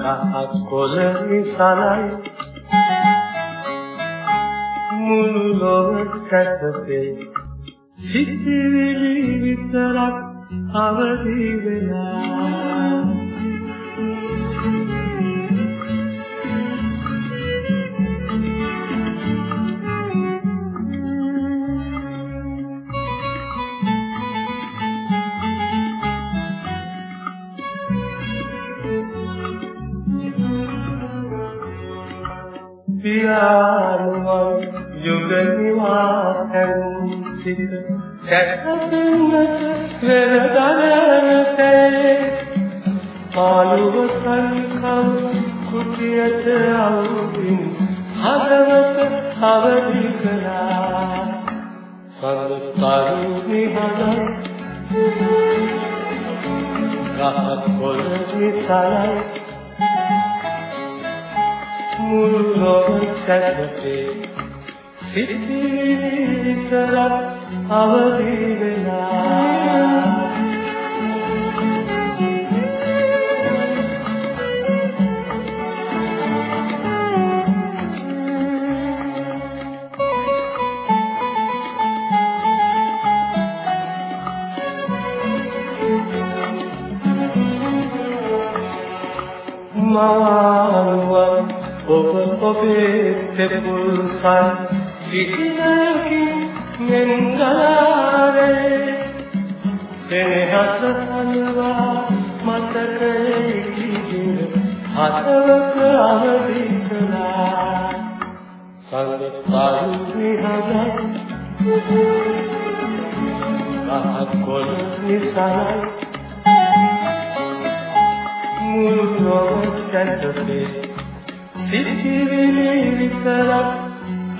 රහත් කොළ නිසලයි. මුළු ලොව සැතපේ සිතිවිලි විතරක් අවදි වෙලා. පියාණුවන් යුග නිවාසන් සිට සැකසෙන්නට වෙනදරතේ පාළුව සංකම් කුටියට අවුින් හදවත අවදි කළා සඳතරු නිහඬ රහත් කොළ විසලයි ලොව සැපසේ සිටිවිලි විතරක් අවදි වෙලා මානුවන් ඔබ ඔබේ තෙපුල් සල් සිටිනකින් නෙන්ගාරේ සෙනෙහස හලවා මතකයේ කිදින හතවක අවදි කළා සංගතාරු විහදයි රහත් කොළ නිසායි මුළු නොසැටේ සිතිවිලි විතරක්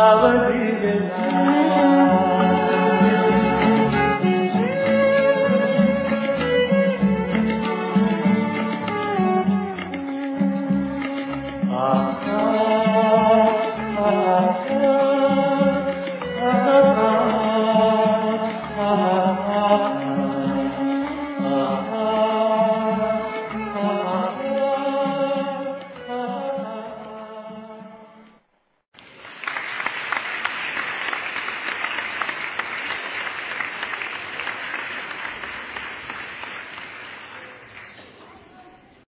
අවදි වෙලා